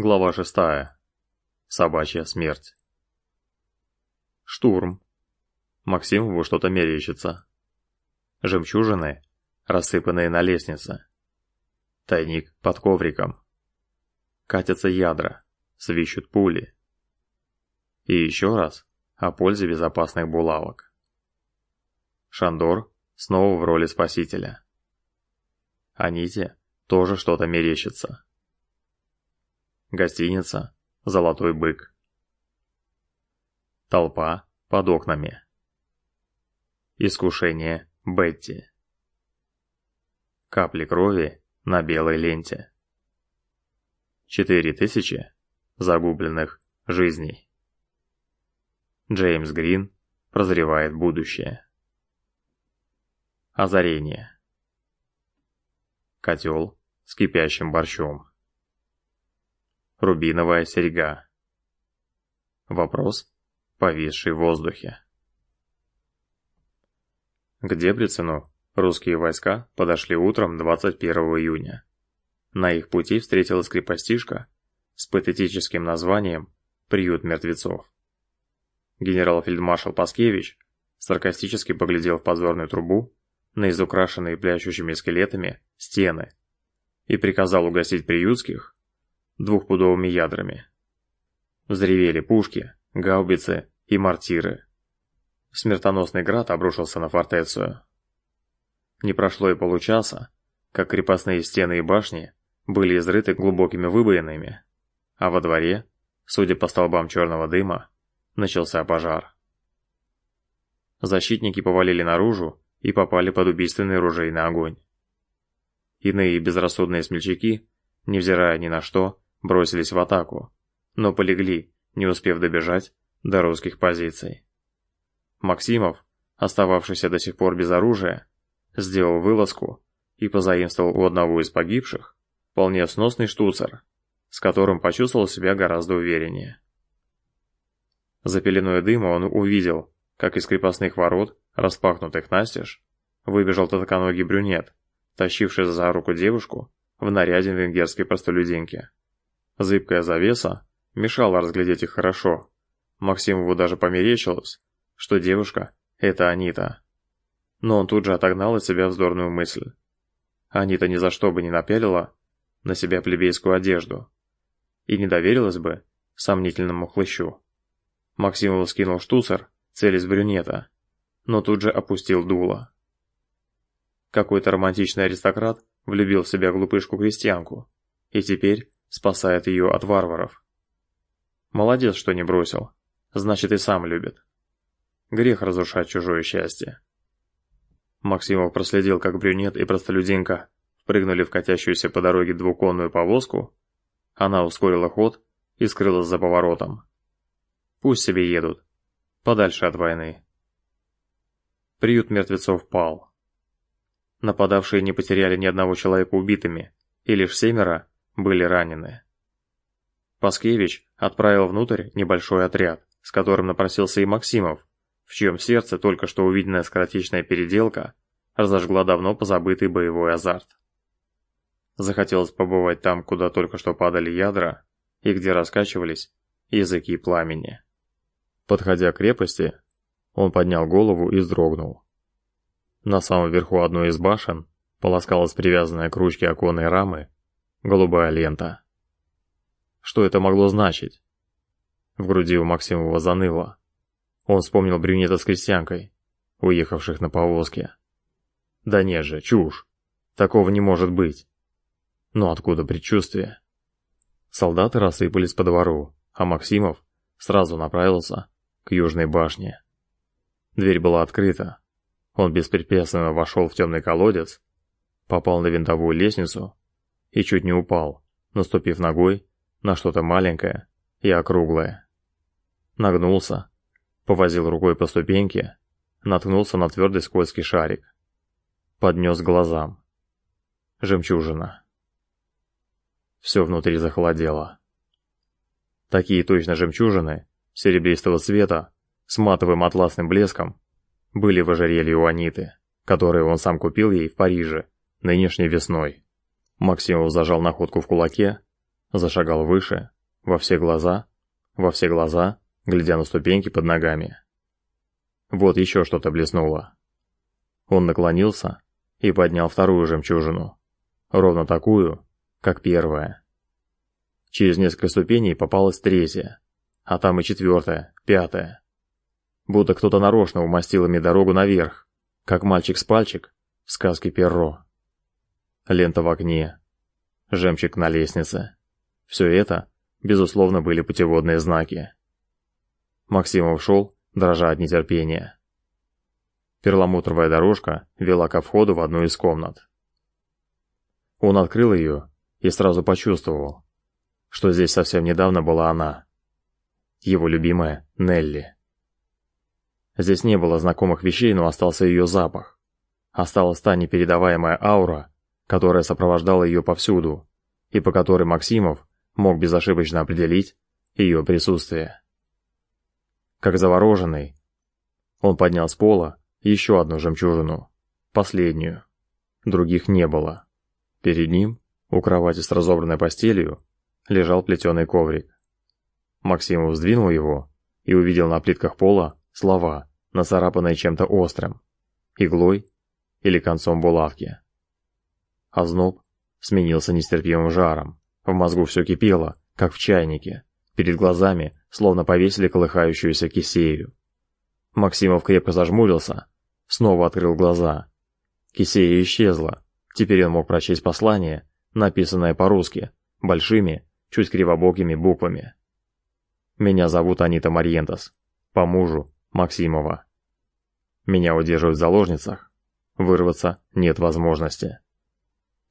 Глава шестая. Собачья смерть. Штурм. Максимову что-то мерещится. Жемчужины, рассыпанные на лестнице. Тайник под ковриком. Катятся ядра, свищут пули. И еще раз о пользе безопасных булавок. Шандор снова в роли спасителя. Аните тоже что-то мерещится. Гостиница «Золотой бык». Толпа под окнами. Искушение Бетти. Капли крови на белой ленте. Четыре тысячи загубленных жизней. Джеймс Грин прозревает будущее. Озарение. Котел с кипящим борщом. Рубиновая серьга. Вопрос, повисший в воздухе. К Дебрицену русские войска подошли утром 21 июня. На их пути встретилась крепостишка с патетическим названием «Приют мертвецов». Генерал-фельдмаршал Паскевич саркастически поглядел в подзорную трубу на изукрашенные плящущими скелетами стены и приказал угостить приютских двухпудовыми ядрами. Взревели пушки, гаубицы и мортиры. Смертоносный град обрушился на фортецию. Не прошло и получаса, как крепостные стены и башни были изрыты глубокими выбоинами, а во дворе, судя по столбам черного дыма, начался пожар. Защитники повалили наружу и попали под убийственный ружейный огонь. Иные безрассудные смельчаки, невзирая ни на что, бросились в атаку, но полегли, не успев добежать до русских позиций. Максимов, остававшийся до сих пор без оружия, сделал вылазку и позаимствовал у одного из погибших вполне сносный штуцер, с которым почувствовал себя гораздо увереннее. За пеленой дыма он увидел, как из крепостных ворот, распахнутых настежь, выбежал тонконогий брюнет, тащивший за руку девушку в наряде венгерской простолюдинки. Зыбкая завеса мешала разглядеть их хорошо. Максимову даже померещилось, что девушка — это Анита. Но он тут же отогнал от себя вздорную мысль. Анита ни за что бы не напялила на себя плебейскую одежду и не доверилась бы сомнительному хлыщу. Максимов скинул штуцер, целясь брюнета, но тут же опустил дуло. Какой-то романтичный аристократ влюбил в себя глупышку-крестьянку, и теперь спасает ее от варваров. Молодец, что не бросил. Значит, и сам любит. Грех разрушать чужое счастье. Максимов проследил, как брюнет и простолюдинка прыгнули в катящуюся по дороге двуконную повозку. Она ускорила ход и скрылась за поворотом. Пусть себе едут. Подальше от войны. Приют мертвецов пал. Нападавшие не потеряли ни одного человека убитыми, и лишь семеро были ранены. Паскевич отправил внутрь небольшой отряд, с которым напросился и Максимов, в чьем сердце только что увиденная скоротечная переделка разожгла давно позабытый боевой азарт. Захотелось побывать там, куда только что падали ядра, и где раскачивались языки пламени. Подходя к крепости, он поднял голову и вздрогнул. На самом верху одной из башен полоскалась привязанная к ручке оконной рамы голубая лента. Что это могло значить? В груди у Максимова заныло. Он вспомнил брюнета с крестьянкой, уехавших на повозке. Да нет же, чушь. Такого не может быть. Но откуда предчувствие? Солдаты рассыпались по двору, а Максимов сразу направился к южной башне. Дверь была открыта. Он беспрепятственно вошел в темный колодец, попал на винтовую лестницу и чуть не упал, наступив ногой на что-то маленькое и округлое. Нагнулся, повозил рукой по ступеньке, наткнулся на твердый скользкий шарик. Поднес глазам. Жемчужина. Все внутри захолодело. Такие точно жемчужины, серебристого цвета, с матовым атласным блеском, были в ожерелье у Аниты, которые он сам купил ей в Париже, нынешней весной. Максимов зажал находку в кулаке, зашагал выше, во все глаза, во все глаза, глядя на ступеньки под ногами. Вот еще что-то блеснуло. Он наклонился и поднял вторую жемчужину, ровно такую, как первая. Через несколько ступеней попалась третья, а там и четвертая, пятая. Будто кто-то нарочно умастил ими дорогу наверх, как мальчик с пальчик в сказке Перро. Лента в окне, жемчуг на лестнице. Все это, безусловно, были путеводные знаки. Максимов шел, дрожа от нетерпения. Перламутровая дорожка вела ко входу в одну из комнат. Он открыл ее и сразу почувствовал, что здесь совсем недавно была она, его любимая Нелли. Здесь не было знакомых вещей, но остался ее запах. Осталась та непередаваемая аура, которая сопровождала ее повсюду, и по которой Максимов мог безошибочно определить ее присутствие. Как завороженный, он поднял с пола еще одну жемчужину, последнюю. Других не было. Перед ним, у кровати с разобранной постелью, лежал плетеный коврик. Максимов сдвинул его и увидел на плитках пола слова, нацарапанные чем-то острым, иглой или концом булавки. Озноб сменился нестерпимым жаром. В мозгу все кипело, как в чайнике. Перед глазами словно повесили колыхающуюся кисею. Максимов крепко зажмурился, снова открыл глаза. Кисея исчезла. Теперь он мог прочесть послание, написанное по-русски, большими, чуть кривобокими буквами. Меня зовут Анита Марьентас. По мужу Максимова. Меня удерживают в заложницах. Вырваться нет возможности.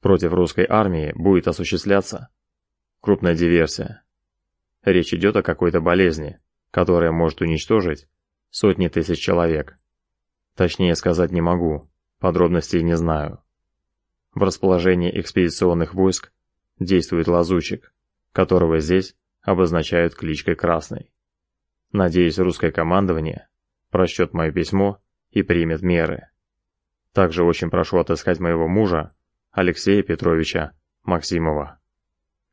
Против русской армии будет осуществляться крупная диверсия. Речь идет о какой-то болезни, которая может уничтожить сотни тысяч человек. Точнее сказать не могу, подробностей не знаю. В расположении экспедиционных войск действует лазучик, которого здесь обозначают кличкой Красный. Надеюсь, русское командование прочтет мое письмо и примет меры. Также очень прошу отыскать моего мужа, Алексея Петровича Максимова.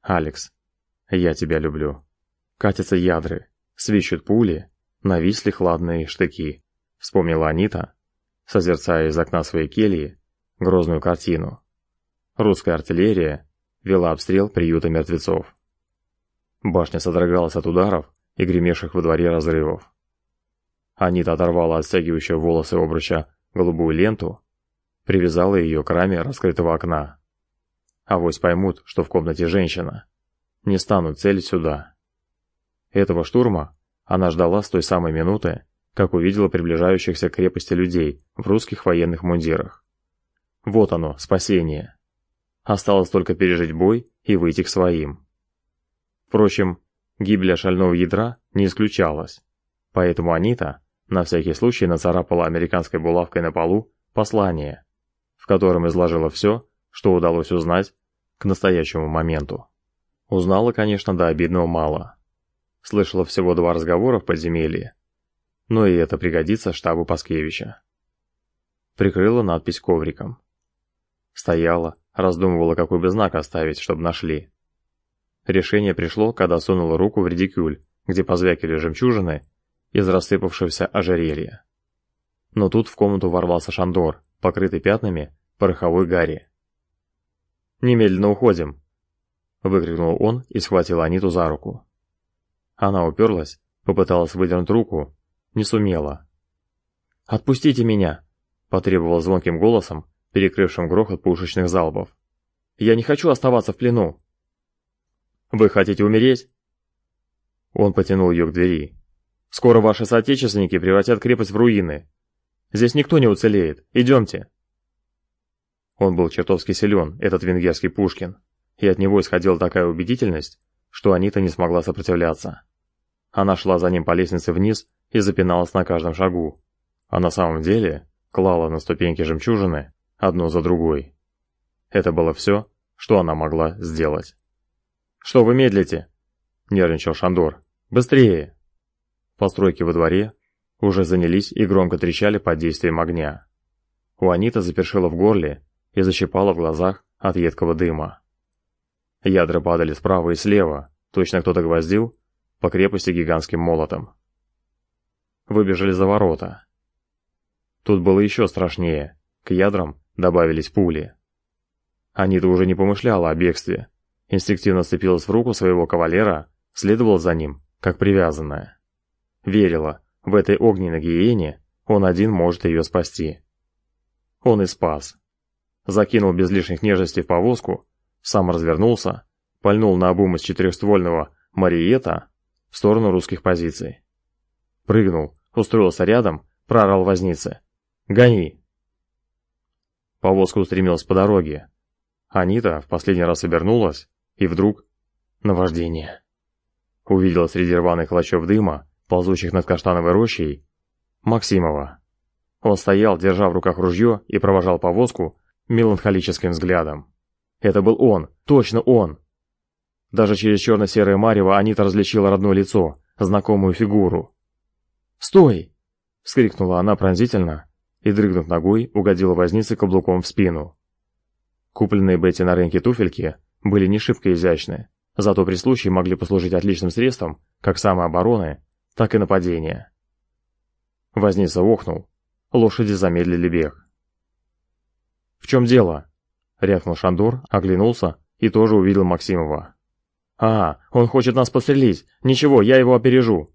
Алекс, я тебя люблю. Катятся ядры, свищут пули, нависли хладные штыки. Вспомнила Анита, созерцая из окна своей кельи грозную картину. Русская артиллерия вела обстрел приюта мертвецов. Башня содрогалась от ударов и гремевших во дворе разрывов. Анита оторвала от стягивающего волосы обруча голубую ленту, привязала ее к раме раскрытого окна. Авось поймут, что в комнате женщина. Не станут целить сюда. Этого штурма она ждала с той самой минуты, как увидела приближающихся к крепости людей в русских военных мундирах. Вот оно, спасение. Осталось только пережить бой и выйти к своим. Впрочем, гибель шального ядра не исключалась, поэтому Анита на всякий случай нацарапала американской булавкой на полу послание, в котором изложила все, что удалось узнать к настоящему моменту. Узнала, конечно, до обидного мало. Слышала всего два разговора в подземелье, но и это пригодится штабу Паскевича. Прикрыла надпись ковриком. Стояла, раздумывала, какой бы знак оставить, чтобы нашли. Решение пришло, когда сунула руку в редикюль, где позвякили жемчужины из рассыпавшегося ожерелья. Но тут в комнату ворвался Шандор, покрытый пятнами пороховой гари. «Немедленно уходим!» — выкрикнул он и схватил Аниту за руку. Она уперлась, попыталась выдернуть руку, не сумела. «Отпустите меня!» — потребовал звонким голосом, перекрывшим грохот пушечных залпов. «Я не хочу оставаться в плену!» «Вы хотите умереть?» Он потянул ее к двери. «Скоро ваши соотечественники превратят крепость в руины. Здесь никто не уцелеет. Идемте!» Он был чертовски силен, этот венгерский Пушкин, и от него исходила такая убедительность, что Анита не смогла сопротивляться. Она шла за ним по лестнице вниз и запиналась на каждом шагу, а на самом деле клала на ступеньки жемчужины одну за другой. Это было все, что она могла сделать. «Что вы медлите?» – нервничал Шандор. «Быстрее!» Постройки во дворе уже занялись и громко трещали под действием огня. У Аниты запершило в горле и защипало в глазах от едкого дыма. Ядра падали справа и слева, точно кто-то гвоздил по крепости гигантским молотом. Выбежали за ворота. Тут было еще страшнее. К ядрам добавились пули. Анита уже не помышляла о бегстве. Инстинктивно сцепилась в руку своего кавалера, следовала за ним, как привязанная. Верила, в этой огненной гиене он один может ее спасти. Он и спас. Закинул без лишних нежностей в повозку, сам развернулся, пальнул на обум из четырехствольного Мариета в сторону русских позиций. Прыгнул, устроился рядом, проорал вознице. «Гони!» Повозка устремилась по дороге. Анита в последний раз обернулась, и вдруг... Наваждение. Увидела среди рваных клочев дыма, ползущих над каштановой рощей, Максимова. Он стоял, держа в руках ружье, и провожал повозку меланхолическим взглядом. Это был он, точно он. Даже через черно-серое марево Анита различила родное лицо, знакомую фигуру. «Стой!» — вскрикнула она пронзительно и, дрыгнув ногой, угодила вознице каблуком в спину. Купленные Бетти на рынке туфельки были не шибко изящны, зато при случае могли послужить отличным средством как самообороны, так и нападения. Возница охнул, лошади замедлили бег. «В чем дело?» — рявкнул Шандор, оглянулся и тоже увидел Максимова. «А, он хочет нас пострелить! Ничего, я его опережу!»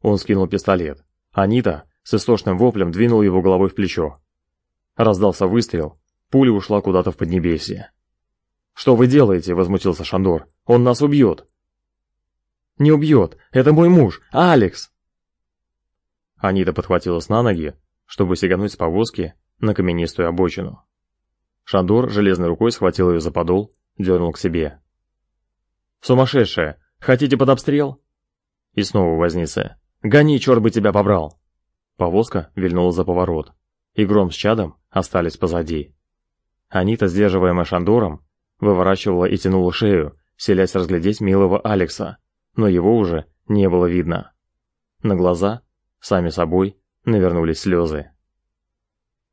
Он скинул пистолет. Анита с истошным воплем двинул его головой в плечо. Раздался выстрел, пуля ушла куда-то в поднебесье. «Что вы делаете?» — возмутился Шандор. «Он нас убьет!» «Не убьет! Это мой муж! Алекс!» Анита подхватилась на ноги, чтобы сигануть с повозки на каменистую обочину. Шандор железной рукой схватил ее за подол, дернул к себе. «Сумасшедшая! Хотите под обстрел?» И снова возница. «Гони, черт бы тебя побрал!» Повозка вильнула за поворот, и гром с чадом остались позади. Анита, сдерживаемая Шандором, выворачивала и тянула шею, селясь разглядеть милого Алекса, но его уже не было видно. На глаза, сами собой, навернулись слезы.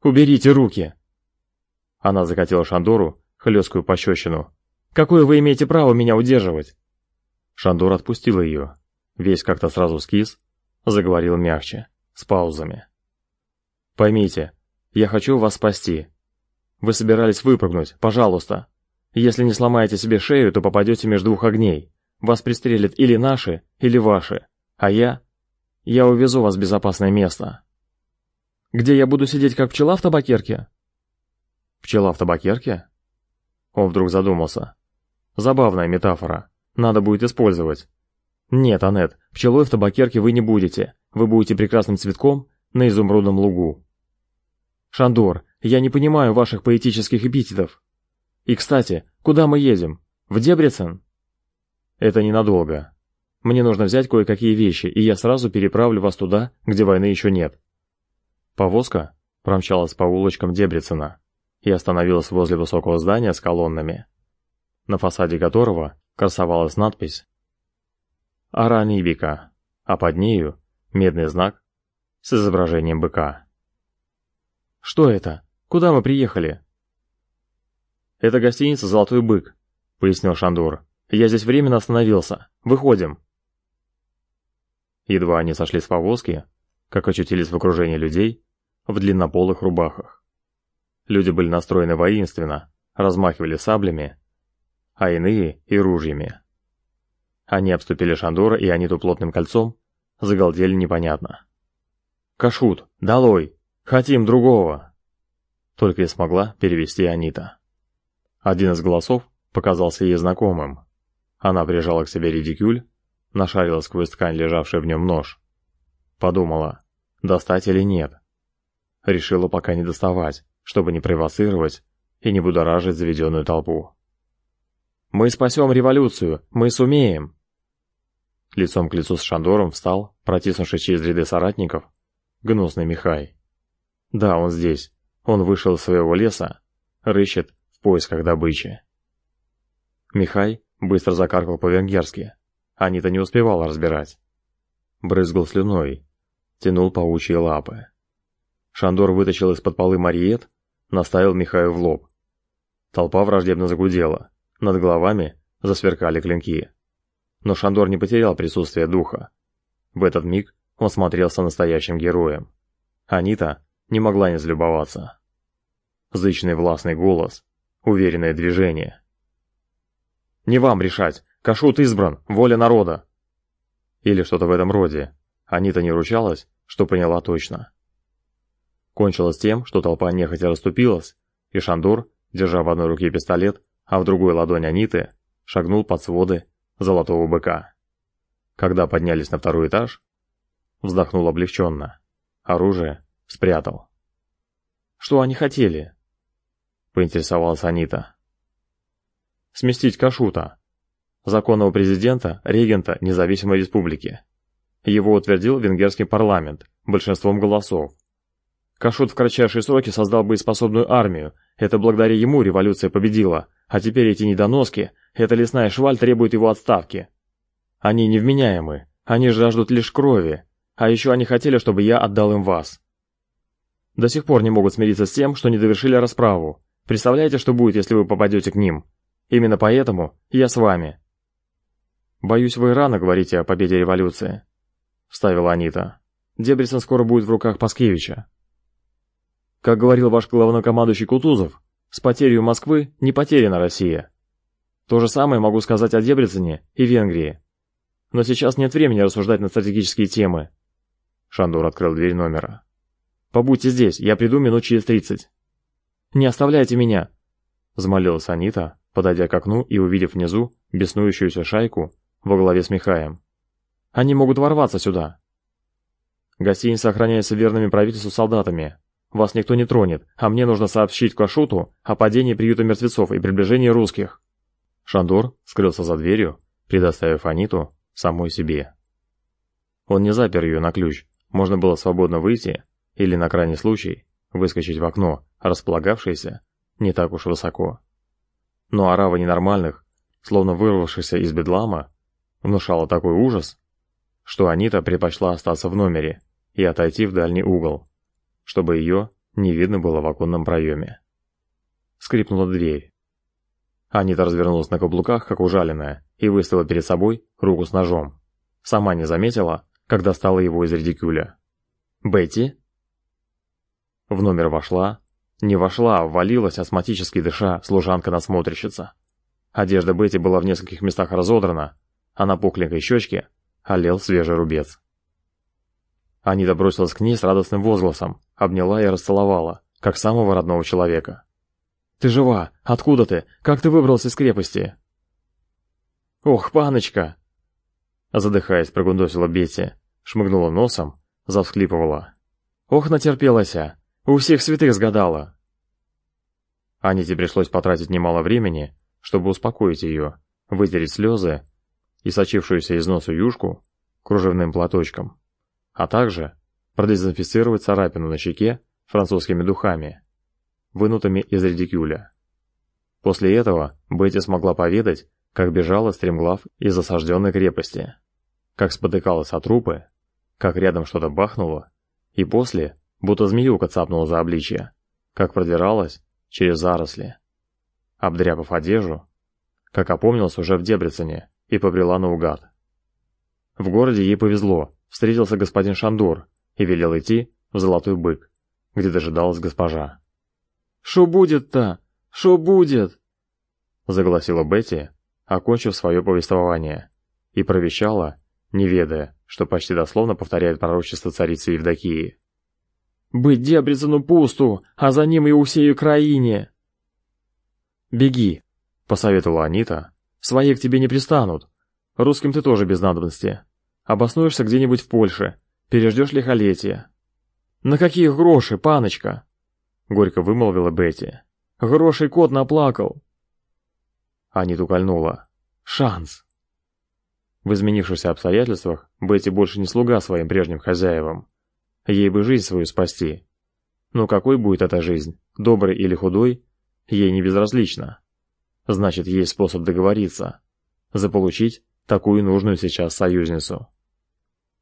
«Уберите руки!» Она закатила Шандору хлесткую пощечину. «Какое вы имеете право меня удерживать?» Шандор отпустил ее. Весь как-то сразу скис, заговорил мягче с паузами. «Поймите, я хочу вас спасти. Вы собирались выпрыгнуть, пожалуйста. Если не сломаете себе шею, то попадете между двух огней. Вас пристрелят или наши, или ваши. А я... Я увезу вас в безопасное место». «Где я буду сидеть, как пчела в табакерке?» «Пчела в табакерке?» Он вдруг задумался. «Забавная метафора. Надо будет использовать. «Нет, Аннет, пчелой в табакерке вы не будете. Вы будете прекрасным цветком на изумрудном лугу». «Шандор, я не понимаю ваших поэтических эпитетов. И, кстати, куда мы едем? В Дебрецен?» «Это ненадолго. Мне нужно взять кое-какие вещи, и я сразу переправлю вас туда, где войны еще нет». Повозка промчалась по улочкам Дебрецена и остановилась возле высокого здания с колоннами, на фасаде которого красовалась надпись Аранибика, а под нею медный знак с изображением быка. «Что это? Куда мы приехали?» «Это гостиница «Золотой бык», — пояснил Шандур. «Я здесь временно остановился. Выходим». Едва они сошли с повозки, как очутились в окружении людей в длиннополых рубахах. Люди были настроены воинственно, размахивали саблями, а иные и ружьями. Они обступили Шандора и Аниту плотным кольцом, загалдели непонятно. «Кашут, долой! Хотим другого!» Только и смогла перевести Анита. Один из голосов показался ей знакомым. Она прижала к себе редикюль, нашарила сквозь ткань лежавший в нем нож. Подумала, достать или нет. Решила пока не доставать, чтобы не провоцировать и не будоражить заведенную толпу. «Мы спасем революцию! Мы сумеем!» Лицом к лицу с Шандором встал, протиснувшись через ряды соратников, гнусный Михай. Да, он здесь. Он вышел из своего леса, рыщет в поисках добычи. Михай быстро закаркал по-венгерски. Анита не успевала разбирать. Брызгал слюной, тянул паучьи лапы. Шандор вытащил из-под полы Мариет, наставил Михаю в лоб. Толпа враждебно загудела. Над головами засверкали клинки. Но Шандор не потерял присутствие духа. В этот миг он смотрелся настоящим героем. Анита не могла не залюбоваться. Зычный властный голос, уверенное движение. «Не вам решать! Кашут избран! Воля народа!» Или что-то в этом роде. Анита не ручалась, что поняла точно. Кончилось тем, что толпа нехотя расступилась, и Шандор, держа в одной руке пистолет, а в другой ладонь Аниты, шагнул под своды золотого быка. Когда поднялись на второй этаж, вздохнул облегченно. Оружие спрятал. «Что они хотели?» — поинтересовалась Анита. «Сместить Кашута, законного президента, регента независимой республики. Его утвердил венгерский парламент большинством голосов. Кашут в кратчайшие сроки создал боеспособную армию, это благодаря ему революция победила, а теперь эти недоноски, эта лесная шваль требует его отставки. Они невменяемы, они жаждут лишь крови, а еще они хотели, чтобы я отдал им вас. До сих пор не могут смириться с тем, что не довершили расправу. Представляете, что будет, если вы попадете к ним? Именно поэтому я с вами. Боюсь, вы рано говорите о победе революции, вставила Анита. Дебрисон скоро будет в руках Паскевича. Как говорил ваш главнокомандующий Кутузов, с потерей Москвы не потеряна Россия. То же самое могу сказать о Дебрецене и Венгрии. Но сейчас нет времени рассуждать на стратегические темы. Шандор открыл дверь номера. Побудьте здесь, я приду минут через тридцать. Не оставляйте меня, взмолилась Анита, подойдя к окну и увидев внизу беснующуюся шайку во главе с Михаем. Они могут ворваться сюда. Гостиница охраняется верными правительству солдатами. Вас никто не тронет, а мне нужно сообщить Кашуту о падении приюта мертвецов и приближении русских. Шандор скрылся за дверью, предоставив Аниту самой себе. Он не запер ее на ключ, можно было свободно выйти или, на крайний случай, выскочить в окно, располагавшееся не так уж высоко. Но орава ненормальных, словно вырвавшихся из бедлама, внушала такой ужас, что Анита предпочла остаться в номере и отойти в дальний угол, чтобы ее не видно было в оконном проеме. Скрипнула дверь. Анита развернулась на каблуках, как ужаленная, и выставила перед собой руку с ножом. Сама не заметила, когда достала его из редикюля. «Бетти?» В номер вошла, не вошла, а ввалилась, астматически дыша, служанка-насмотрщица. Одежда Бетти была в нескольких местах разодрана, а на пухленькой щечке олел свежий рубец. Анита бросилась к ней с радостным возгласом, обняла и расцеловала, как самого родного человека. «Ты жива! Откуда ты? Как ты выбрался из крепости?» «Ох, паночка!» Задыхаясь, прогундосила Бетти, шмыгнула носом, завсхлипывала. «Ох, натерпелася! У всех святых сгадала!» Аните пришлось потратить немало времени, чтобы успокоить ее, вытереть слезы и сочившуюся из носа юшку кружевным платочком, а также продезинфицировать царапину на щеке французскими духами, вынутыми из редикюля. После этого Бетти смогла поведать, как бежала стремглав из осажденной крепости, как спотыкалась о трупы, как рядом что-то бахнуло, и после, будто змеюка цапнула за обличье, как продиралась через заросли. Обдряпав одежду, как опомнилась уже в Дебрецене и побрела наугад. В городе ей повезло, встретился господин Шандор и велел идти в Золотой Бык, где дожидалась госпожа. «Шо будет-то? Шо будет?» загласила Бетти, окончив свое повествование, и провещала, не ведая, что почти дословно повторяет пророчество царицы Евдокии. «Быть Дебрецену пусту, а за ним и усею краине!» «Беги», — посоветовала Анита. «Свои к тебе не пристанут. Русским ты тоже без надобности. Обоснуешься где-нибудь в Польше, переждешь лихолетие». «На какие гроши, паночка?» — горько вымолвила Бетти. «Грошей кот наплакал». Аниту кольнула. «Шанс!» В изменившихся обстоятельствах Бетти больше не слуга своим прежним хозяевам. Ей бы жизнь свою спасти. Но какой будет эта жизнь, доброй или худой, ей не безразлично. Значит, есть способ договориться, заполучить такую нужную сейчас союзницу.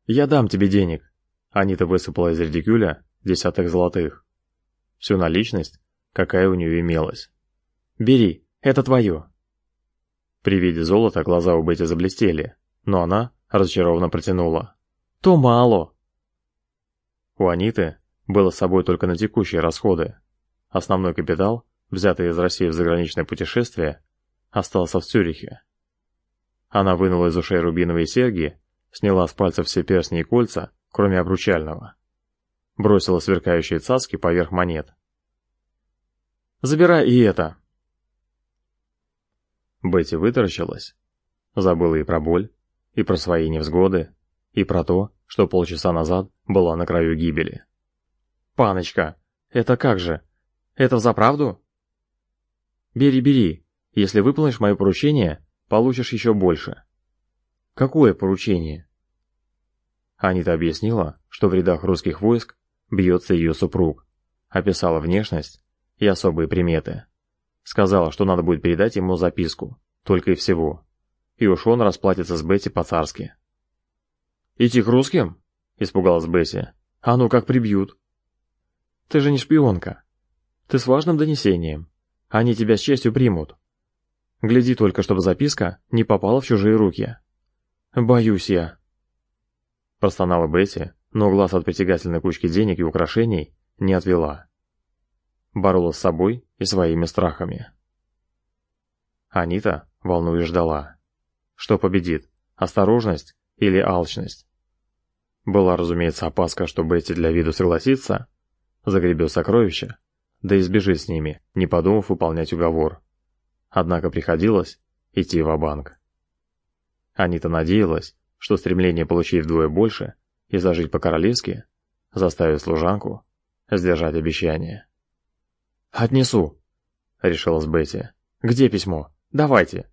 «Я дам тебе денег», — Анита высыпала из редикюля десятых золотых. Всю наличность, какая у нее имелась. «Бери, это твое». При виде золота глаза у Бетти заблестели, но она разочарованно протянула. «То мало!» У Аниты было с собой только на текущие расходы. Основной капитал, взятый из России в заграничное путешествие, остался в Цюрихе. Она вынула из ушей рубиновые серьги, сняла с пальцев все перстни и кольца, кроме обручального. Бросила сверкающие цаски поверх монет. «Забирай и это!» Бетти вытаращилась. Забыла и про боль, и про свои невзгоды, и про то, что полчаса назад была на краю гибели. «Паночка, это как же? Это за правду?» «Бери, бери. Если выполнишь мое поручение, получишь еще больше». «Какое поручение?» Анита объяснила, что в рядах русских войск бьется ее супруг, описала внешность и особые приметы. Сказала, что надо будет передать ему записку, только и всего. И уж он расплатится с Бетти по-царски. «Идти к русским?» – испугалась Бетти. «А ну как прибьют!» «Ты же не шпионка. Ты с важным донесением. Они тебя с честью примут. Гляди только, чтобы записка не попала в чужие руки». «Боюсь я». Простонала Бетти, но глаз от притягательной кучки денег и украшений не отвела боролась с собой и своими страхами. Анита, волнуясь, ждала. Что победит, осторожность или алчность? Была, разумеется, опаска, что Бетти для виду согласится, загребет сокровища, да избежит с ними, не подумав выполнять уговор. Однако приходилось идти в банк Анита надеялась, что стремление получить вдвое больше и зажить по-королевски заставит служанку сдержать обещание. «Отнесу», — решилась Бетти. «Где письмо? Давайте».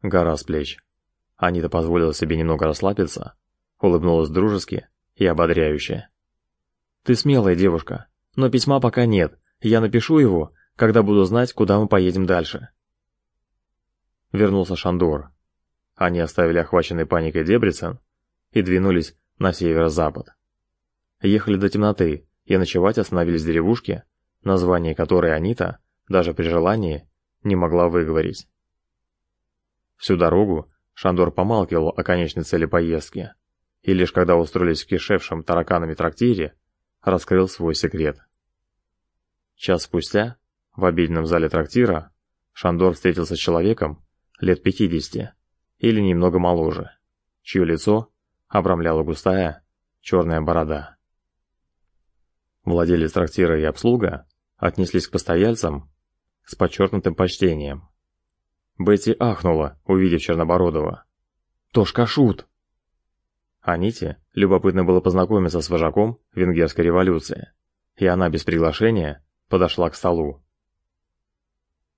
Гора с плеч. Анита позволила себе немного расслабиться, улыбнулась дружески и ободряюще. «Ты смелая девушка, но письма пока нет. Я напишу его, когда буду знать, куда мы поедем дальше». Вернулся Шандор. Они оставили охваченный паникой Дебрицен и двинулись на северо-запад. Ехали до темноты и ночевать остановились в деревушке, название которой Анита, даже при желании, не могла выговорить. Всю дорогу Шандор помалкивал о конечной цели поездки, и лишь когда устроились в кишевшем тараканами трактире, раскрыл свой секрет. Час спустя, в обеденном зале трактира, Шандор встретился с человеком лет пятидесяти или немного моложе, чье лицо обрамляла густая черная борода. Владелец трактира и обслуга отнеслись к постояльцам с подчеркнутым почтением. Бетти ахнула, увидев Чернобородова. «Тошка шут!» Аните любопытно было познакомиться с вожаком венгерской революции, и она без приглашения подошла к столу.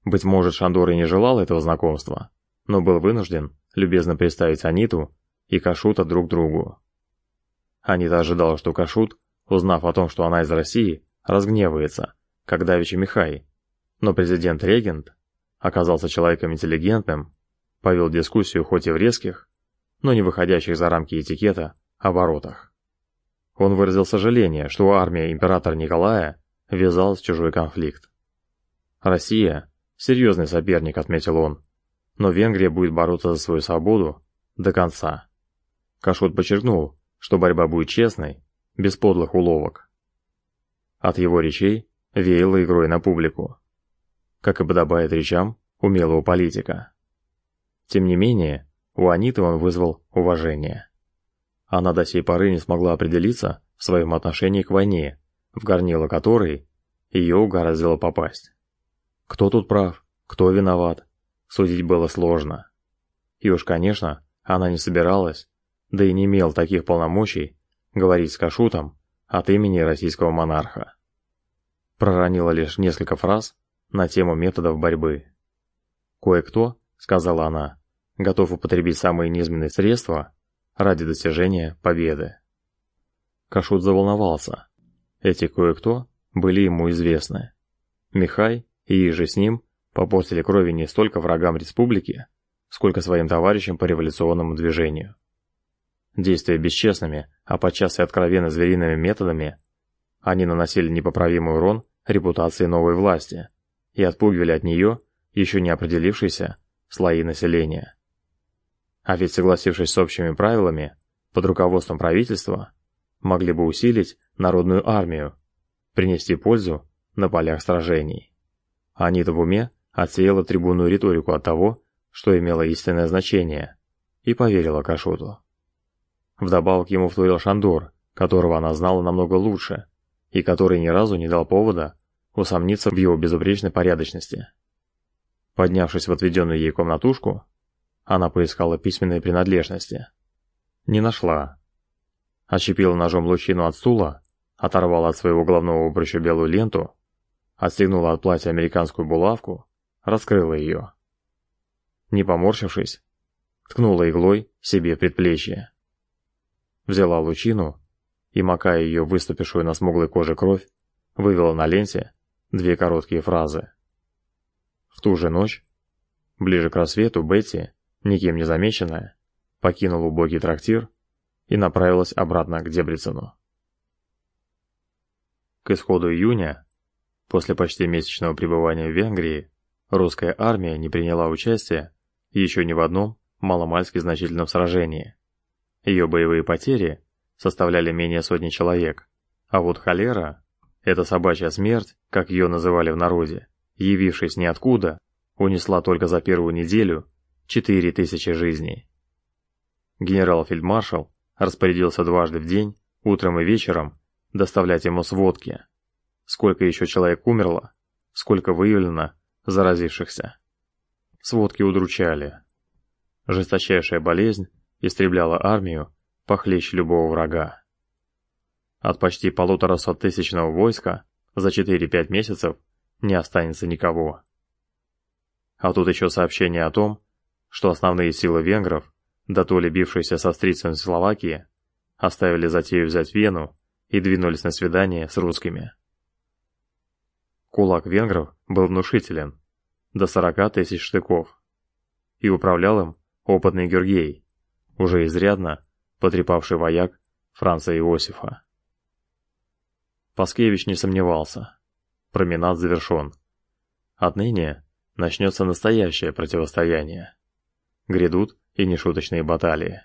Быть может, Шандор и не желал этого знакомства, но был вынужден любезно представить Аниту и Кашута друг другу. Анита ожидала, что Кашут, узнав о том, что она из России, разгневается как давеча Михай. Но президент-регент оказался человеком интеллигентным, повел дискуссию хоть и в резких, но не выходящих за рамки этикета, оборотах. Он выразил сожаление, что армия императора Николая ввязалась в чужой конфликт. Россия – серьезный соперник, отметил он, но Венгрия будет бороться за свою свободу до конца. Кашут подчеркнул, что борьба будет честной, без подлых уловок. От его речей веяло игрой на публику. Как и подобает речам умелого политика. Тем не менее, у Аниты он вызвал уважение. Она до сей поры не смогла определиться в своем отношении к войне, в горнило которой ее угораздило попасть. Кто тут прав, кто виноват, судить было сложно. И уж, конечно, она не собиралась, да и не имел таких полномочий говорить с Кашутом от имени российского монарха проронила лишь несколько фраз на тему методов борьбы. «Кое-кто», — сказала она, — «готов употребить самые низменные средства ради достижения победы». Кашут заволновался. Эти кое-кто были ему известны. Михай и же с ним попортили крови не столько врагам республики, сколько своим товарищам по революционному движению. Действуя бесчестными, а подчас и откровенно звериными методами, они наносили непоправимый урон репутации новой власти и отпугивали от нее еще не определившийся слои населения. А ведь согласившись с общими правилами, под руководством правительства, могли бы усилить народную армию, принести пользу на полях сражений. Анита в уме отсеяла трибунную риторику от того, что имело истинное значение, и поверила Кашуту. Вдобавок ему вторил Шандор, которого она знала намного лучше, и который ни разу не дал повода усомниться в его безупречной порядочности. Поднявшись в отведенную ей комнатушку, она поискала письменные принадлежности. Не нашла. Отщепила ножом лучину от стула, оторвала от своего головного обруча белую ленту, отстегнула от платья американскую булавку, раскрыла ее. Не поморщившись, ткнула иглой себе в предплечье. Взяла лучину и, макая ее выступившую на смуглой коже кровь, вывела на ленте две короткие фразы. В ту же ночь, ближе к рассвету, Бетти, никем не замеченная, покинула убогий трактир и направилась обратно к Дебрицену. К исходу июня, после почти месячного пребывания в Венгрии, русская армия не приняла участия еще ни в одном маломальски значительном сражении. Ее боевые потери составляли менее сотни человек, а вот холера, эта собачья смерть, как ее называли в народе, явившись ниоткуда, унесла только за первую неделю четыре тысячи жизней. Генерал-фельдмаршал распорядился дважды в день, утром и вечером, доставлять ему сводки. Сколько еще человек умерло, сколько выявлено заразившихся. Сводки удручали. Жесточайшая болезнь истребляла армию похлеще любого врага. От почти полутора сот тысячного войска за 4-5 месяцев не останется никого. А тут еще сообщение о том, что основные силы венгров, да то ли бившиеся с австрийцами Словакии, оставили затею взять Вену и двинулись на свидание с русскими. Кулак венгров был внушителен, до 40 тысяч штыков, и управлял им опытный Георгий, уже изрядно потрепавший вояк Франца Иосифа. Паскевич не сомневался. Променад завершен. Отныне начнется настоящее противостояние. Грядут и нешуточные баталии.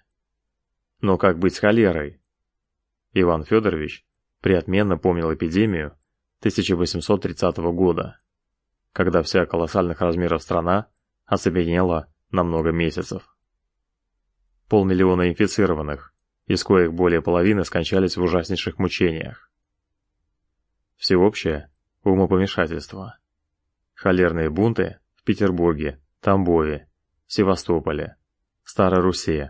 Но как быть с холерой? Иван Федорович приотменно помнил эпидемию 1830 года, когда вся колоссальных размеров страна оцепенела на много месяцев полмиллиона инфицированных, из коих более половины скончались в ужаснейших мучениях. Всеобщее умопомешательство. Холерные бунты в Петербурге, Тамбове, Севастополе, Старой Руси.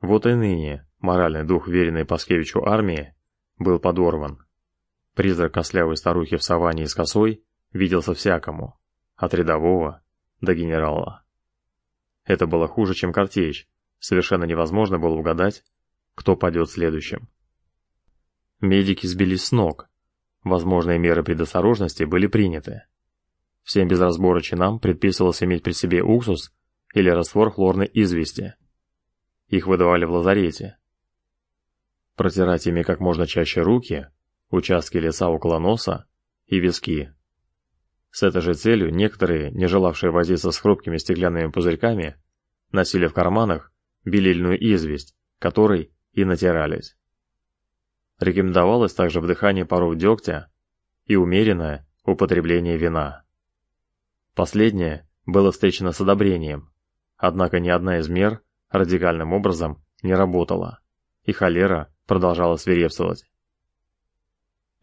Вот и ныне моральный дух веренной Паскевичу армии был подорван. Призрак кослявой старухи в саванне с косой виделся всякому, от рядового до генерала. Это было хуже, чем картечь. Совершенно невозможно было угадать, кто падет следующим. Медики сбились с ног. Возможные меры предосторожности были приняты. Всем без разбора чинам предписывалось иметь при себе уксус или раствор хлорной извести. Их выдавали в лазарете. Протирать ими как можно чаще руки, участки лица около носа и виски. С этой же целью некоторые, не желавшие возиться с хрупкими стеклянными пузырьками, носили в карманах белильную известь, которой и натирались. Рекомендовалось также вдыхание паров дегтя и умеренное употребление вина. Последнее было встречено с одобрением, однако ни одна из мер радикальным образом не работала, и холера продолжала свирепствовать.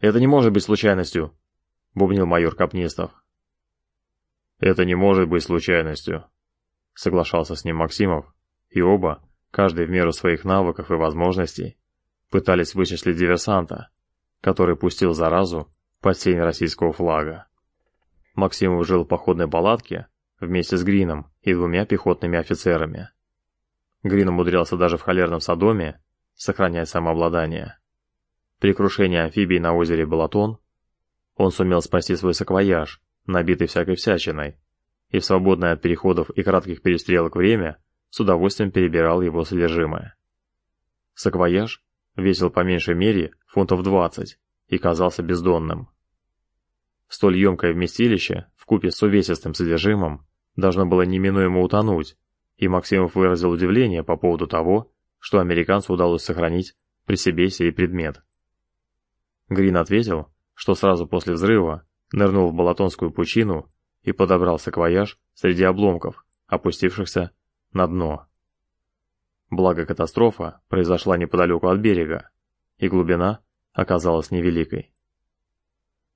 «Это не может быть случайностью», — бубнил майор Капнистов. Это не может быть случайностью, соглашался с ним Максимов, и оба, каждый в меру своих навыков и возможностей, пытались вычислить диверсанта, который пустил заразу под сень российского флага. Максимов жил в походной палатке вместе с Грином и двумя пехотными офицерами. Грин умудрялся даже в холерном Содоме сохранять самообладание. При крушении амфибии на озере Балатон он сумел спасти свой саквояж набитый всякой всячиной, и в свободное от переходов и кратких перестрелок время с удовольствием перебирал его содержимое. Саквояж весил по меньшей мере фунтов 20 и казался бездонным. Столь емкое вместилище, вкупе с увесистым содержимым, должно было неминуемо утонуть, и Максимов выразил удивление по поводу того, что американцу удалось сохранить при себе сей предмет. Грин ответил, что сразу после взрыва нырнул в Балатонскую пучину и подобрал саквояж среди обломков, опустившихся на дно. Благо катастрофа произошла неподалеку от берега, и глубина оказалась невеликой.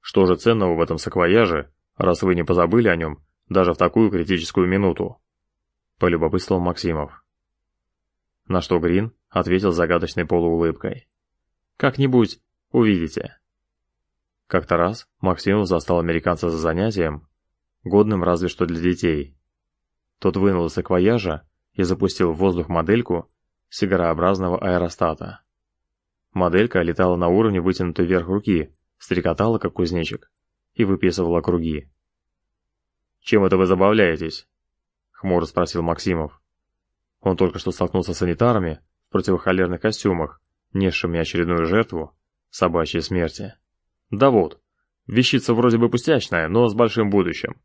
Что же ценного в этом саквояже, раз вы не позабыли о нем даже в такую критическую минуту? Полюбопытствовал Максимов. На что Грин ответил загадочной полуулыбкой. Как-нибудь увидите. Как-то раз Максимов застал американца за занятием, годным разве что для детей. Тот вынул из саквояжа и запустил в воздух модельку сигарообразного аэростата. Моделька летала на уровне вытянутой вверх руки, стрекотала как кузнечик и выписывала круги. «Чем это вы забавляетесь?» — хмуро спросил Максимов. Он только что столкнулся с санитарами в противохолерных костюмах, несшими очередную жертву собачьей смерти. «Да вот, вещица вроде бы пустячная, но с большим будущим».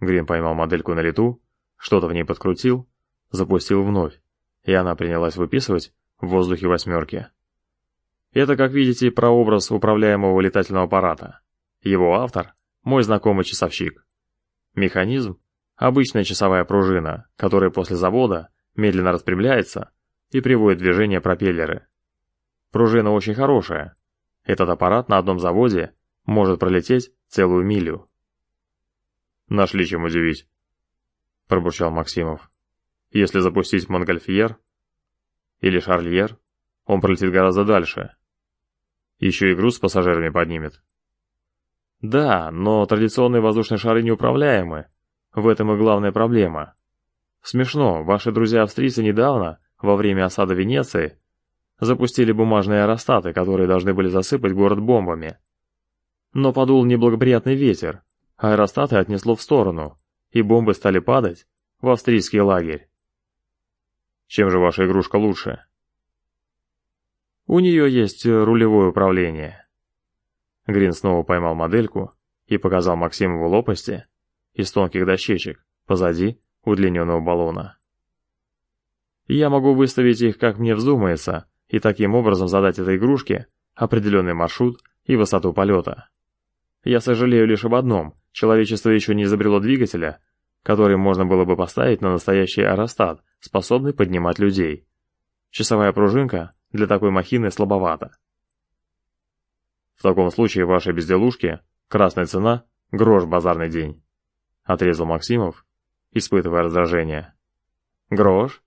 Грин поймал модельку на лету, что-то в ней подкрутил, запустил вновь, и она принялась выписывать в воздухе восьмерки. Это, как видите, прообраз управляемого летательного аппарата. Его автор – мой знакомый часовщик. Механизм – обычная часовая пружина, которая после завода медленно распрямляется и приводит в движение пропеллеры. Пружина очень хорошая. Этот аппарат на одном заводе может пролететь целую милю. Нашли чем удивить, пробурчал Максимов. Если запустить Монгольфьер или Шарльер, он пролетит гораздо дальше. Еще и груз с пассажирами поднимет. Да, но традиционные воздушные шары неуправляемы. В этом и главная проблема. Смешно, ваши друзья-австрийцы недавно, во время осады Венеции, запустили бумажные аэростаты, которые должны были засыпать город бомбами. Но подул неблагоприятный ветер, аэростаты отнесло в сторону, и бомбы стали падать в австрийский лагерь. Чем же ваша игрушка лучше? У нее есть рулевое управление. Грин снова поймал модельку и показал Максимову лопасти из тонких дощечек позади удлиненного баллона. Я могу выставить их, как мне вздумается, и таким образом задать этой игрушке определенный маршрут и высоту полета. Я сожалею лишь об одном, человечество еще не изобрело двигателя, который можно было бы поставить на настоящий аэростат, способный поднимать людей. Часовая пружинка для такой махины слабовато. В таком случае вашей безделушке красная цена – грош базарный день. Отрезал Максимов, испытывая раздражение. Грош?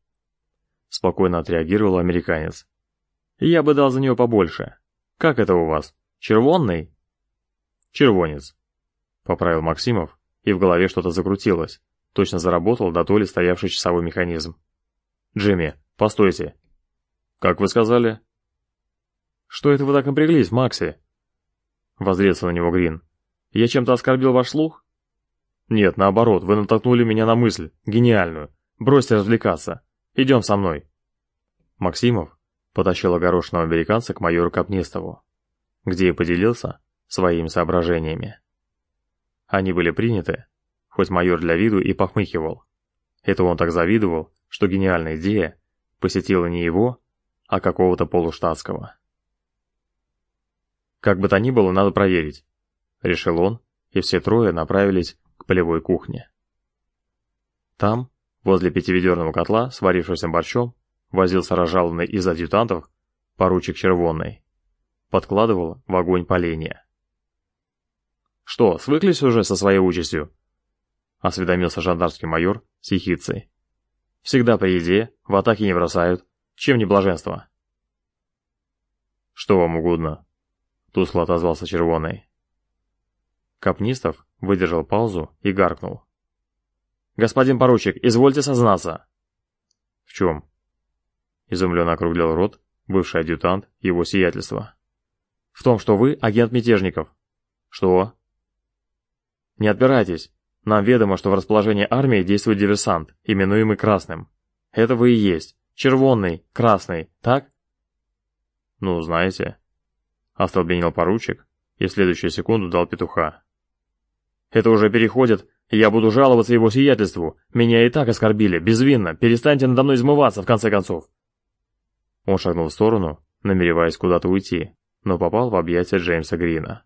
Спокойно отреагировал американец. Я бы дал за нее побольше. Как это у вас? Червонный? Червонец. Поправил Максимов, и в голове что-то закрутилось. Точно заработал до то ли стоявший часовой механизм. «Джимми, постойте, «Как вы сказали?» «Что это вы так напряглись, Макси?» Воззрелся на него Грин. «Я чем-то оскорбил ваш слух?» «Нет, наоборот, вы натолкнули меня на мысль, гениальную. Бросьте развлекаться. Идем со мной». Максимов потащил огорошенного американца к майору Капнестову, где и поделился своими соображениями. Они были приняты, хоть майор для виду и похмыкивал. Это он так завидовал, что гениальная идея посетила не его, а какого-то полуштатского. Как бы то ни было, надо проверить, решил он, и все трое направились к полевой кухне. Там, возле пятиведерного котла, сварившегося борщом, возился разжалованный из адъютантов поручик Червонный. Подкладывал в огонь поленья. «Что, свыклись уже со своей участью?» — осведомился жандармский майор с ехицей. «Всегда при еде, в атаке не бросают, чем не блаженство? Что вам угодно? Тускло отозвался Червоный. Капнистов выдержал паузу и гаркнул. «Господин поручик, извольте сознаться!» «В чем?» Изумленно округлил рот бывший адъютант его сиятельства. «В том, что вы агент мятежников». «Что?» «Не отбирайтесь. Нам ведомо, что в расположении армии действует диверсант, именуемый Красным. Это вы и есть. Червонный, красный, так? Ну, знаете. Остолбенел поручик и в следующую секунду дал петуха. Это уже переходит Я буду жаловаться его сиятельству. Меня и так оскорбили, безвинно. Перестаньте надо мной измываться, в конце концов. Он шагнул в сторону, намереваясь куда-то уйти, но попал в объятия Джеймса Грина.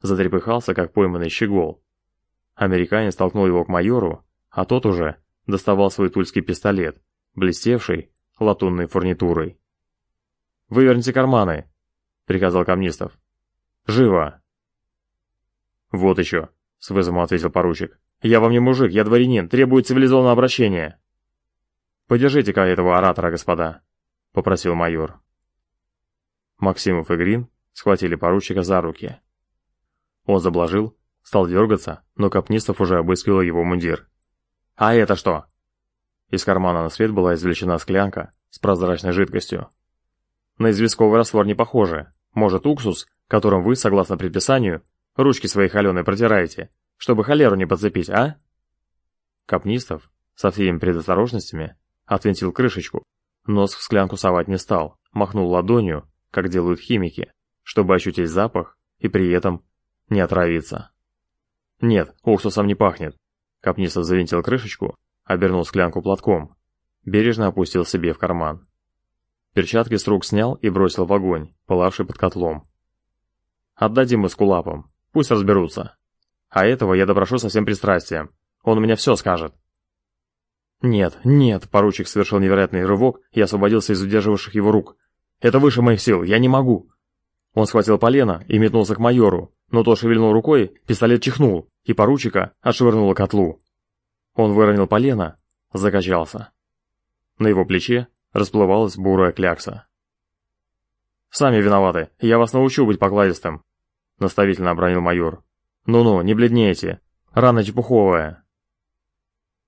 Затрепыхался, как пойманный щегол. Американец толкнул его к майору, а тот уже доставал свой тульский пистолет, блестевший латунной фурнитурой. «Выверните карманы!» — приказал Камнистов. «Живо!» «Вот еще!» — с вызовом ответил поручик. «Я вам не мужик, я дворянин, требую цивилизованного обращения!» «Подержите-ка этого оратора, господа!» — попросил майор. Максимов и Грин схватили поручика за руки. Он заблажил, стал дергаться, но Капнистов уже обыскивал его мундир. «А это что?» Из кармана на свет была извлечена склянка с прозрачной жидкостью. На известковый раствор не похоже. Может, уксус, которым вы, согласно предписанию, ручки свои холеные протираете, чтобы холеру не подцепить, а? Капнистов, со всеми предосторожностями, отвинтил крышечку, нос в склянку совать не стал, махнул ладонью, как делают химики, чтобы ощутить запах и при этом не отравиться. Нет, уксусом не пахнет. Капнистов завинтил крышечку, обернул склянку платком, бережно опустил себе в карман. Перчатки с рук снял и бросил в огонь, пылавший под котлом. Отдадим эскулапам, пусть разберутся. А этого я допрошу со всем пристрастием. Он у меня все скажет. Нет, нет, поручик совершил невероятный рывок и освободился из удерживавших его рук. Это выше моих сил, я не могу. Он схватил полено и метнулся к майору, но тот шевельнул рукой, пистолет чихнул, и поручика отшвырнуло котлу. Он выронил полено, закачался. На его плече расплывалась бурая клякса. «Сами виноваты, я вас научу быть покладистым», — наставительно обронил майор. «Ну-ну, не бледнейте, рана чепуховая».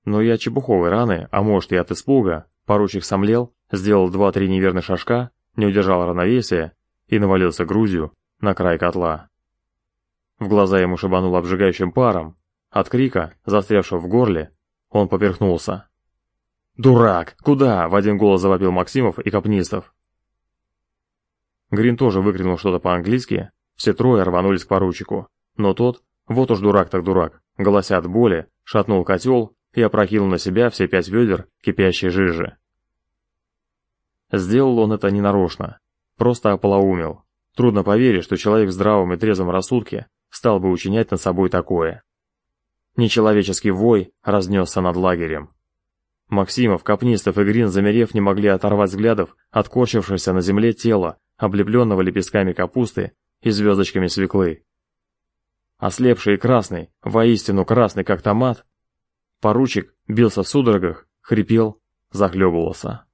Но и от чепуховой раны, а может и от испуга, поручик сомлел, сделал два-три неверных шажка, не удержал равновесия и навалился грудью на край котла. В глаза ему шибануло обжигающим паром. От крика, застрявшего в горле, он поперхнулся. «Дурак! Куда?» — в один голос завопил Максимов и Капнистов. Грин тоже выкрикнул что-то по-английски, все трое рванулись к поручику. Но тот, вот уж дурак так дурак, голося от боли, шатнул котел и опрокинул на себя все пять ведер кипящей жижи. Сделал он это ненарочно, просто ополоумел. Трудно поверить, что человек в здравом и трезвом рассудке стал бы учинять над собой такое. Нечеловеческий вой разнесся над лагерем. Максимов, Капнистов и Грин, замерев, не могли оторвать взглядов от корчившегося на земле тела, облепленного лепестками капусты и звездочками свеклы. Ослепший и красный, воистину красный, как томат, поручик бился в судорогах, хрипел, захлебывался.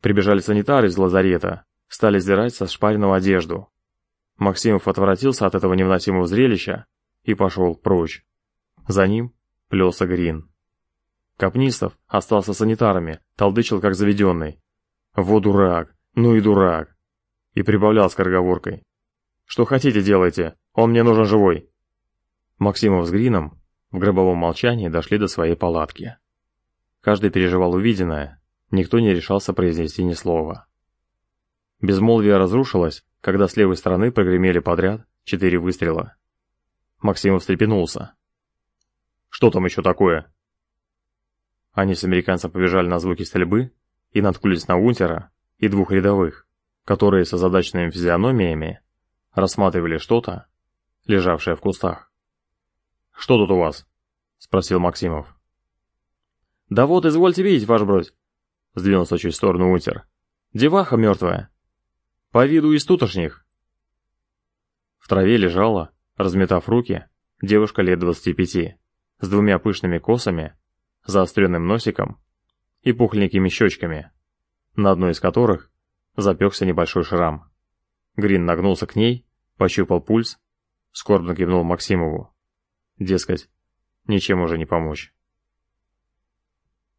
Прибежали санитары из лазарета, стали сдирать со шпаренного одежду. Максимов отворотился от этого невыносимого зрелища и пошел прочь. За ним плелся Грин. Капнистов остался санитарами, толдычил как заведенный. «Во дурак! Ну и дурак!» И прибавлял скороговоркой. «Что хотите, делайте! Он мне нужен живой!» Максимов с Грином в гробовом молчании дошли до своей палатки. Каждый переживал увиденное, никто не решался произнести ни слова. Безмолвие разрушилось, когда с левой стороны прогремели подряд четыре выстрела. Максимов встрепенулся. «Что там еще такое?» Они с американцем побежали на звуки стрельбы и наткнулись на унтера и двух рядовых, которые с озадаченными физиономиями рассматривали что-то, лежавшее в кустах. «Что тут у вас?» — спросил Максимов. «Да вот, извольте видеть, ваш бродь!» — сдвинулся чуть в сторону унтер. «Деваха мертвая. По виду из тутошних». В траве лежала, разметав руки, девушка лет двадцати пяти, с двумя пышными косами заостренным носиком и пухленькими щечками, на одной из которых запекся небольшой шрам. Грин нагнулся к ней, пощупал пульс, скорбно кивнул Максимову. Дескать, ничем уже не помочь.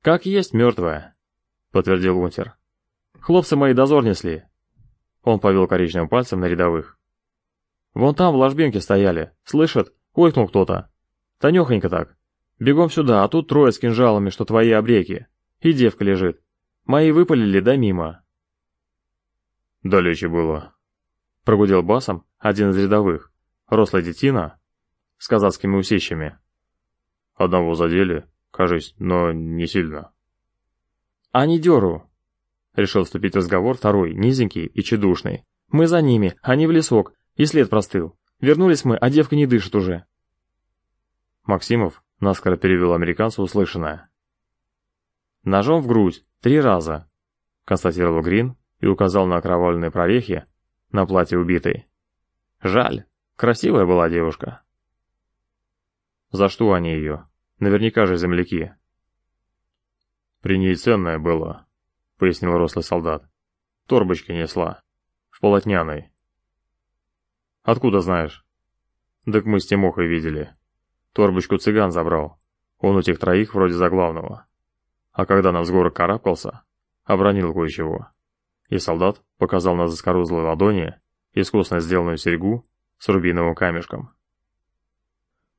«Как есть мертвая», — подтвердил Унтер. «Хлопцы мои дозор несли». Он повел коричневым пальцем на рядовых. «Вон там в ложбинке стояли. Слышат? Ойкнул кто-то. Тонехонько так. Бегом сюда, а тут трое с кинжалами, что твои обреки. И девка лежит. Мои выпалили, да мимо. Далече было. Прогудел басом один из рядовых. Рослая детина с казацкими усищами. Одного задели, кажись, но не сильно. А не дёру. Решил вступить в разговор второй, низенький и чедушный. Мы за ними, они в лесок, и след простыл. Вернулись мы, а девка не дышит уже. Максимов наскоро перевел американцу услышанное. «Ножом в грудь, три раза», — констатировал Грин и указал на окровавленные прорехи на платье убитой. «Жаль, красивая была девушка». «За что они ее? Наверняка же земляки». «При ней ценное было», — пояснил рослый солдат. «Торбочки несла. В полотняной». «Откуда знаешь?» «Так мы с Тимохой видели. Торбочку цыган забрал. Он у тех троих вроде за главного. А когда на взгорок карабкался, обронил кое-чего. И солдат показал на заскорузлой ладони искусно сделанную серьгу с рубиновым камешком.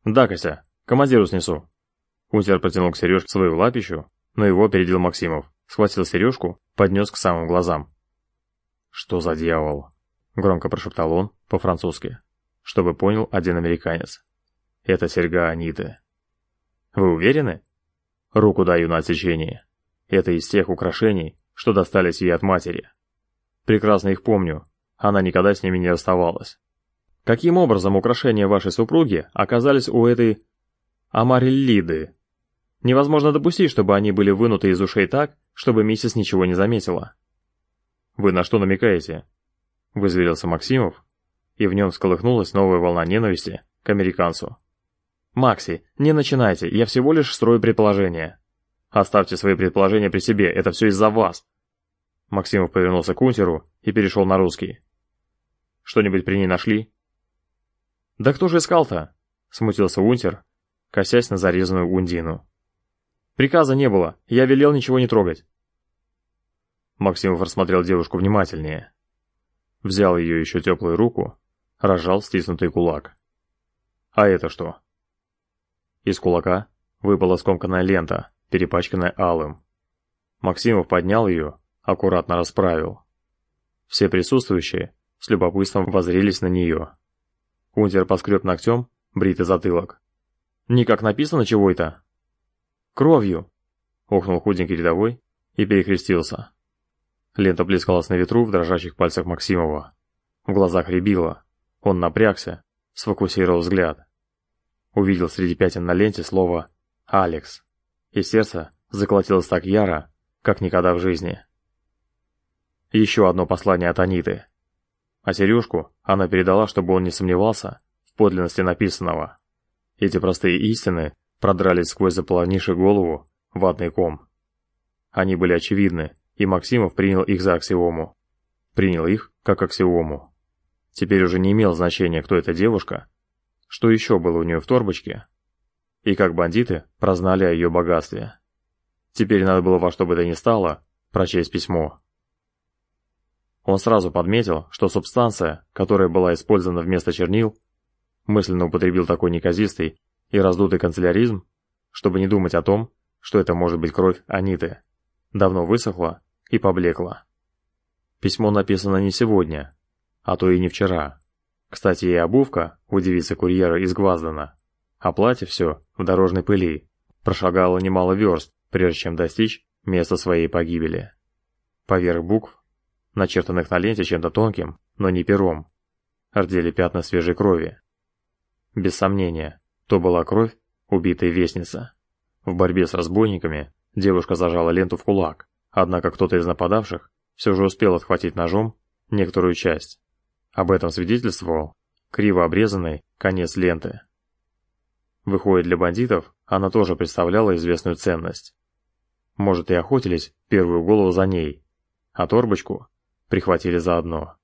«Да, Кося, командиру снесу». Унтер протянул к сережке свою лапищу, но его опередил Максимов, схватил сережку, поднес к самым глазам. «Что за дьявол?» — громко прошептал он по-французски, чтобы понял один американец. «Это серьга Аниты». «Вы уверены?» «Руку даю на отсечение. Это из тех украшений, что достались ей от матери. Прекрасно их помню, она никогда с ними не расставалась. Каким образом украшения вашей супруги оказались у этой Амариллиды? Невозможно допустить, чтобы они были вынуты из ушей так, чтобы миссис ничего не заметила. Вы на что намекаете? Вызверился Максимов, и в нем всколыхнулась новая волна ненависти к американцу. Макси, не начинайте, я всего лишь строю предположения. Оставьте свои предположения при себе, это все из-за вас. Максимов повернулся к унтеру и перешел на русский. Что-нибудь при ней нашли? Да кто же искал-то? Смутился унтер, косясь на зарезанную Ундину. Приказа не было, я велел ничего не трогать. Максимов рассмотрел девушку внимательнее. Взял ее еще теплую руку, разжал стиснутый кулак. А это что? Из кулака выпала скомканная лента, перепачканная алым. Максимов поднял ее, аккуратно расправил. Все присутствующие с любопытством воззрелись на нее. Унтер поскреб ногтем бритый затылок. «Никак написано чего это?» «Кровью!» — охнул худенький рядовой и перекрестился. Лента плескалась на ветру в дрожащих пальцах Максимова. В глазах рябило. Он напрягся, сфокусировал взгляд. Увидел среди пятен на ленте слово «Алекс», и сердце заколотилось так яро, как никогда в жизни. Еще одно послание от Аниты. А сережку она передала, чтобы он не сомневался в подлинности написанного. Эти простые истины продрались сквозь заполонивший голову ватный ком. Они были очевидны, и Максимов принял их за аксиому. Принял их как аксиому. Теперь уже не имело значения, кто эта девушка, что еще было у нее в торбочке, и как бандиты прознали о ее богатстве. Теперь надо было во что бы то ни стало прочесть письмо. Он сразу подметил, что субстанция, которая была использована вместо чернил, мысленно употребил такой неказистый и раздутый канцеляризм, чтобы не думать о том, что это может быть кровь Аниты, давно высохла и поблекла. Письмо написано не сегодня, а то и не вчера. Кстати, и обувка у девицы-курьера изгваздана, а платье все в дорожной пыли, прошагало немало верст, прежде чем достичь места своей погибели. Поверх букв начертанных на ленте чем-то тонким, но не пером. Рдели пятна свежей крови. Без сомнения, то была кровь убитой вестницы. В борьбе с разбойниками девушка зажала ленту в кулак, однако кто-то из нападавших все же успел отхватить ножом некоторую часть. Об этом свидетельствовал криво обрезанный конец ленты. Выходит, для бандитов она тоже представляла известную ценность. Может, и охотились первую голову за ней, а торбочку прихватили заодно.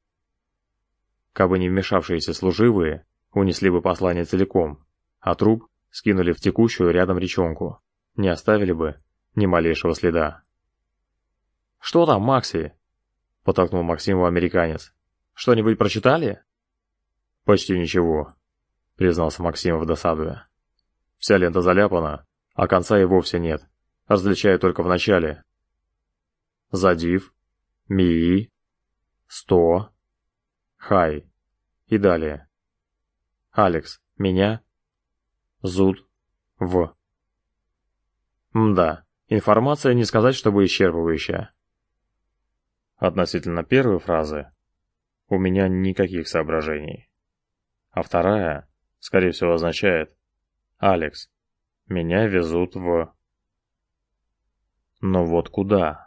Кабы не вмешавшиеся служивые, унесли бы послание целиком, а труп скинули в текущую рядом речонку, не оставили бы ни малейшего следа. «Что там, Макси?» — потолкнул Максиму американец. «Что-нибудь прочитали?» «Почти ничего», — признался Максимов досадуя. «Вся лента заляпана, а конца и вовсе нет. Различаю только в начале. Задив, Мии, сто, хай и далее. Алекс, меня, зуд, в, Мда, информация не сказать, чтобы исчерпывающая. Относительно первой фразы у меня никаких соображений. А вторая, скорее всего, означает «Алекс, меня везут в...» Но вот куда?